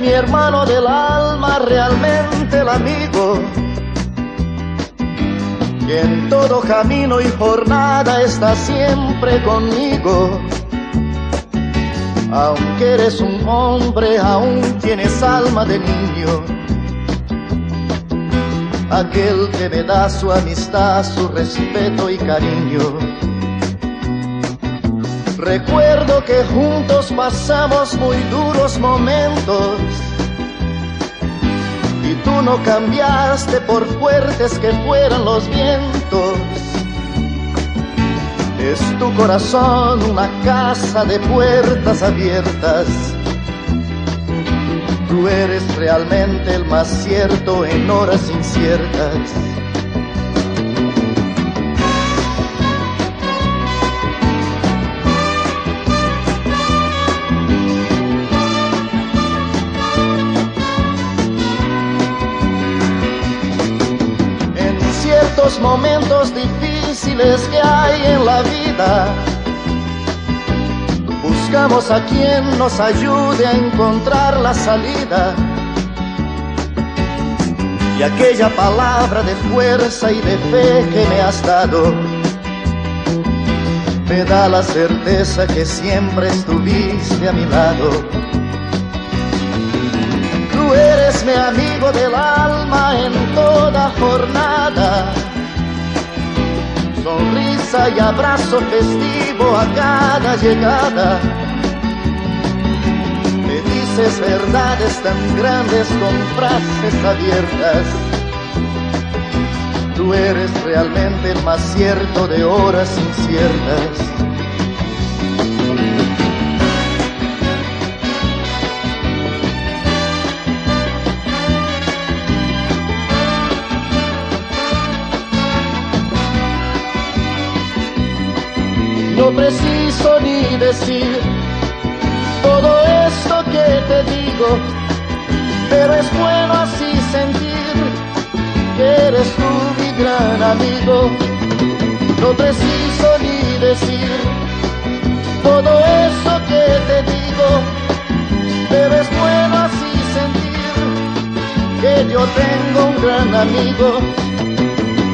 mi hermano del alma, realmente el amigo. Que en todo camino y jornada está siempre conmigo. Aunque eres un hombre, aún tienes alma de niño. Aquel que me da su amistad, su respeto y cariño. Recuerdo que juntos pasamos muy duros momentos y tú no cambiaste por fuertes que fueran los vientos. Es tu corazón una casa de puertas abiertas. Tú eres realmente el más cierto en horas inciertas. Ciertos momentos difíciles que hay en la vida, buscamos a quien nos ayude a encontrar la salida. Y aquella palabra de fuerza y de fe que me has dado, me da la certeza que siempre estuviste a mi lado. Tú eres mi amigo del alma en toda jornada. Sonrisa y abrazo festivo a cada llegada. Me dices verdades tan grandes con frases abiertas. Tú eres realmente el más cierto de horas inciertas. No preciso ni decir todo esto que te digo, pero es bueno así sentir que eres tú mi gran amigo. No preciso ni decir todo eso que te digo, pero es bueno así sentir que yo tengo un gran amigo.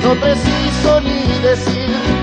No preciso ni decir